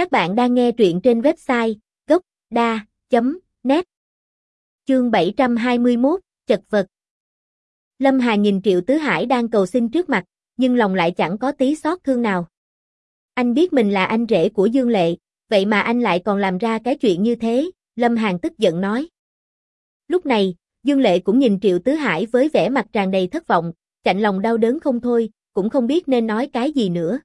Các bạn đang nghe truyện trên website gốc.da.net Chương 721, chật vật Lâm Hà nhìn Triệu Tứ Hải đang cầu xin trước mặt, nhưng lòng lại chẳng có tí xót thương nào. Anh biết mình là anh rể của Dương Lệ, vậy mà anh lại còn làm ra cái chuyện như thế, Lâm Hàn tức giận nói. Lúc này, Dương Lệ cũng nhìn Triệu Tứ Hải với vẻ mặt tràn đầy thất vọng, chạnh lòng đau đớn không thôi, cũng không biết nên nói cái gì nữa.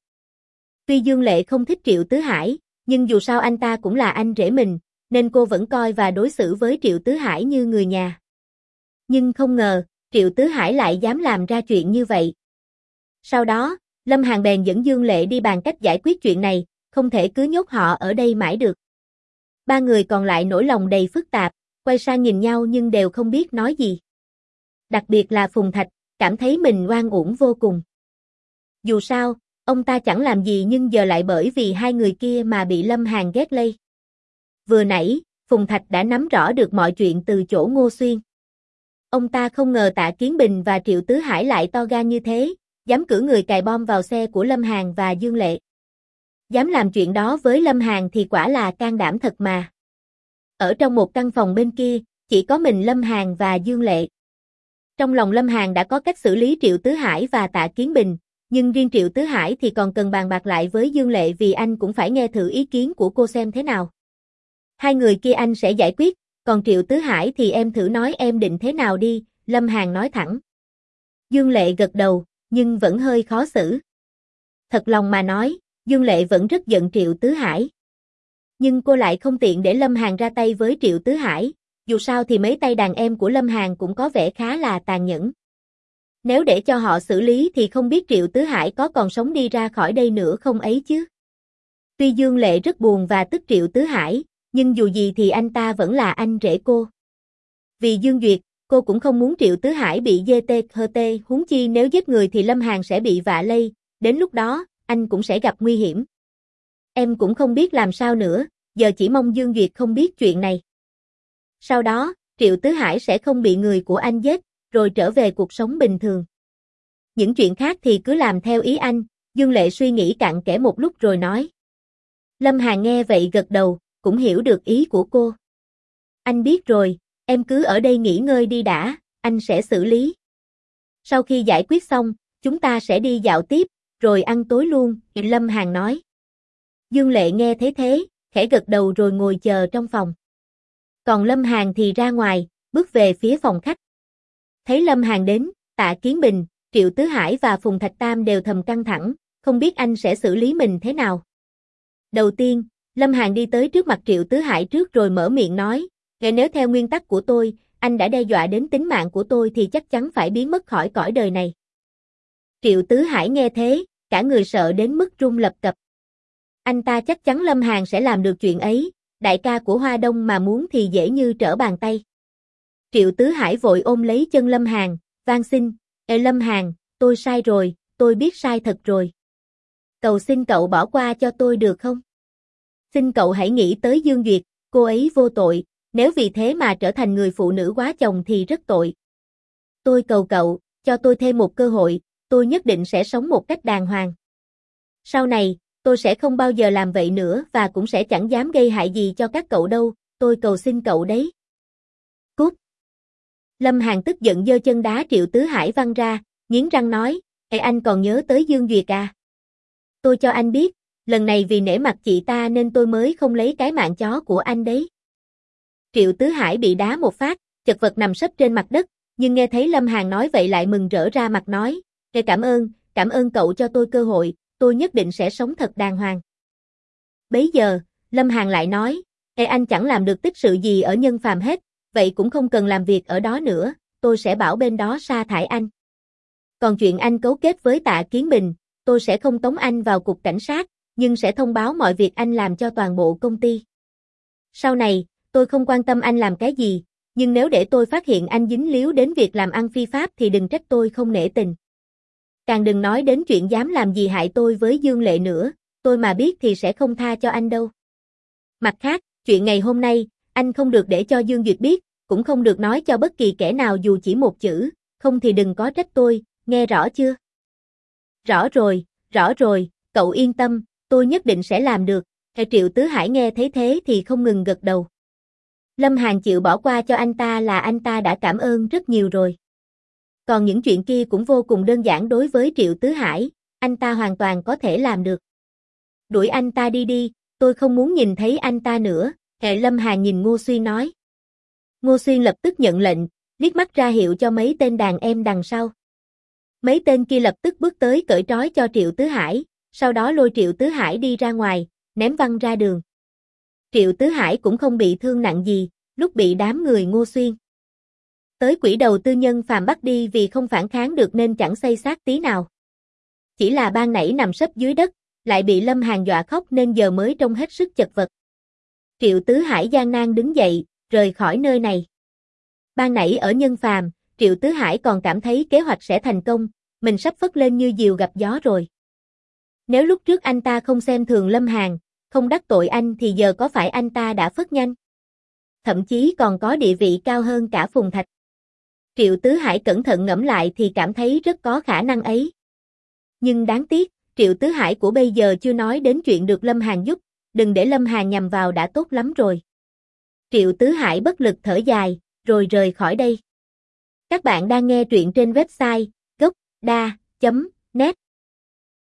Tuy Dương Lệ không thích Triệu Tứ Hải, nhưng dù sao anh ta cũng là anh rể mình, nên cô vẫn coi và đối xử với Triệu Tứ Hải như người nhà. Nhưng không ngờ, Triệu Tứ Hải lại dám làm ra chuyện như vậy. Sau đó, Lâm Hàn bèn dẫn Dương Lệ đi bàn cách giải quyết chuyện này, không thể cứ nhốt họ ở đây mãi được. Ba người còn lại nỗi lòng đầy phức tạp, quay sang nhìn nhau nhưng đều không biết nói gì. Đặc biệt là Phùng Thạch, cảm thấy mình oan uổng vô cùng. Dù sao, ông ta chẳng làm gì nhưng giờ lại bởi vì hai người kia mà bị Lâm Hàn ghét lây. Vừa nãy, Phùng Thạch đã nắm rõ được mọi chuyện từ chỗ Ngô Xuyên. Ông ta không ngờ Tạ Kiến Bình và Triệu Tứ Hải lại to gan như thế, dám cử người cài bom vào xe của Lâm Hàn và Dương Lệ. Dám làm chuyện đó với Lâm Hàn thì quả là can đảm thật mà. Ở trong một căn phòng bên kia, chỉ có mình Lâm Hàn và Dương Lệ. Trong lòng Lâm Hàn đã có cách xử lý Triệu Tứ Hải và Tạ Kiến Bình, nhưng riêng Triệu Tứ Hải thì còn cần bàn bạc lại với Dương Lệ vì anh cũng phải nghe thử ý kiến của cô xem thế nào. Hai người kia anh sẽ giải quyết, còn Triệu Tứ Hải thì em thử nói em định thế nào đi, Lâm Hàn nói thẳng. Dương Lệ gật đầu, nhưng vẫn hơi khó xử. Thật lòng mà nói, Dương Lệ vẫn rất giận Triệu Tứ Hải. Nhưng cô lại không tiện để Lâm Hàn ra tay với Triệu Tứ Hải, dù sao thì mấy tay đàn em của Lâm Hàn cũng có vẻ khá là tàn nhẫn. Nếu để cho họ xử lý thì không biết Triệu Tứ Hải có còn sống đi ra khỏi đây nữa không ấy chứ. Tuy Dương Lệ rất buồn và tức Triệu Tứ Hải, nhưng dù gì thì anh ta vẫn là anh rể cô. Vì Dương Duyệt, cô cũng không muốn Triệu Tứ Hải bị dê tê hơ tê, huống chi nếu giết người thì Lâm Hàn sẽ bị vạ lây, đến lúc đó, anh cũng sẽ gặp nguy hiểm. Em cũng không biết làm sao nữa, giờ chỉ mong Dương Duyệt không biết chuyện này. Sau đó, Triệu Tứ Hải sẽ không bị người của anh giết, rồi trở về cuộc sống bình thường. Những chuyện khác thì cứ làm theo ý anh, Dương Lệ suy nghĩ cặn kẽ một lúc rồi nói. Lâm Hà nghe vậy gật đầu, cũng hiểu được ý của cô. Anh biết rồi, em cứ ở đây nghỉ ngơi đi đã, anh sẽ xử lý. Sau khi giải quyết xong, chúng ta sẽ đi dạo tiếp, rồi ăn tối luôn, Lâm Hàn nói. Dương Lệ nghe thế thế, khẽ gật đầu rồi ngồi chờ trong phòng. Còn Lâm Hàn thì ra ngoài, bước về phía phòng khách. Thấy Lâm Hàn đến, Tạ Kiến Bình, Triệu Tứ Hải và Phùng Thạch Tam đều thầm căng thẳng, không biết anh sẽ xử lý mình thế nào. Đầu tiên, Lâm Hàn đi tới trước mặt Triệu Tứ Hải trước rồi mở miệng nói, nếu theo nguyên tắc của tôi, anh đã đe dọa đến tính mạng của tôi thì chắc chắn phải biến mất khỏi cõi đời này. Triệu Tứ Hải nghe thế, cả người sợ đến mức run lập cập. Anh ta chắc chắn Lâm Hàn sẽ làm được chuyện ấy, đại ca của Hoa Đông mà muốn thì dễ như trở bàn tay. Triệu Tứ Hải vội ôm lấy chân Lâm Hàn, van xin, Ê Lâm Hàn, tôi sai rồi, tôi biết sai thật rồi. Cầu xin cậu bỏ qua cho tôi được không? Xin cậu hãy nghĩ tới Dương Duyệt, cô ấy vô tội, nếu vì thế mà trở thành người phụ nữ quá chồng thì rất tội. Tôi cầu cậu, cho tôi thêm một cơ hội, tôi nhất định sẽ sống một cách đàng hoàng. Sau này, tôi sẽ không bao giờ làm vậy nữa và cũng sẽ chẳng dám gây hại gì cho các cậu đâu, tôi cầu xin cậu đấy. Lâm Hàn tức giận giơ chân đá Triệu Tứ Hải văng ra, nghiến răng nói, Ê anh còn nhớ tới Dương Duyệt à? Tôi cho anh biết, lần này vì nể mặt chị ta nên tôi mới không lấy cái mạng chó của anh đấy. Triệu Tứ Hải bị đá một phát, chật vật nằm sấp trên mặt đất, nhưng nghe thấy Lâm Hàn nói vậy lại mừng rỡ ra mặt nói, Ê cảm ơn, cảm ơn cậu cho tôi cơ hội, tôi nhất định sẽ sống thật đàng hoàng. Bấy giờ, Lâm Hàn lại nói, Ê anh chẳng làm được tích sự gì ở nhân phàm hết, vậy cũng không cần làm việc ở đó nữa, tôi sẽ bảo bên đó sa thải anh. Còn chuyện anh cấu kết với tạ Kiến Bình, tôi sẽ không tống anh vào cục cảnh sát, nhưng sẽ thông báo mọi việc anh làm cho toàn bộ công ty. Sau này, tôi không quan tâm anh làm cái gì, nhưng nếu để tôi phát hiện anh dính líu đến việc làm ăn phi pháp thì đừng trách tôi không nể tình. Càng đừng nói đến chuyện dám làm gì hại tôi với Dương Lệ nữa, tôi mà biết thì sẽ không tha cho anh đâu. Mặt khác, chuyện ngày hôm nay, anh không được để cho Dương Duyệt biết, cũng không được nói cho bất kỳ kẻ nào dù chỉ một chữ, không thì đừng có trách tôi, nghe rõ chưa? Rõ rồi, rõ rồi, cậu yên tâm, tôi nhất định sẽ làm được, hệ Triệu Tứ Hải nghe thấy thế thì không ngừng gật đầu. Lâm Hàn chịu bỏ qua cho anh ta là anh ta đã cảm ơn rất nhiều rồi. Còn những chuyện kia cũng vô cùng đơn giản đối với Triệu Tứ Hải, anh ta hoàn toàn có thể làm được. Đuổi anh ta đi đi, tôi không muốn nhìn thấy anh ta nữa, hệ Lâm Hàn nhìn Ngô Suy nói. Ngô Xuyên lập tức nhận lệnh, liếc mắt ra hiệu cho mấy tên đàn em đằng sau. Mấy tên kia lập tức bước tới cởi trói cho Triệu Tứ Hải, sau đó lôi Triệu Tứ Hải đi ra ngoài, ném văng ra đường. Triệu Tứ Hải cũng không bị thương nặng gì, lúc bị đám người Ngô Xuyên. Tới quỹ đầu tư nhân phàm bắt đi vì không phản kháng được nên chẳng xây xác tí nào. Chỉ là ban nãy nằm sấp dưới đất, lại bị Lâm Hàn dọa khóc nên giờ mới trông hết sức chật vật. Triệu Tứ Hải gian nan đứng dậy, rời khỏi nơi này. Ban nãy ở nhân phàm, Triệu Tứ Hải còn cảm thấy kế hoạch sẽ thành công, mình sắp phất lên như diều gặp gió rồi. Nếu lúc trước anh ta không xem thường Lâm Hàn, không đắc tội anh thì giờ có phải anh ta đã phất nhanh? Thậm chí còn có địa vị cao hơn cả Phùng Thạch. Triệu Tứ Hải cẩn thận ngẫm lại thì cảm thấy rất có khả năng ấy. Nhưng đáng tiếc, Triệu Tứ Hải của bây giờ chưa nói đến chuyện được Lâm Hàn giúp, đừng để Lâm Hàn nhầm vào đã tốt lắm rồi. Triệu Tứ Hải bất lực thở dài, rồi rời khỏi đây. Các bạn đang nghe truyện trên website gocda.net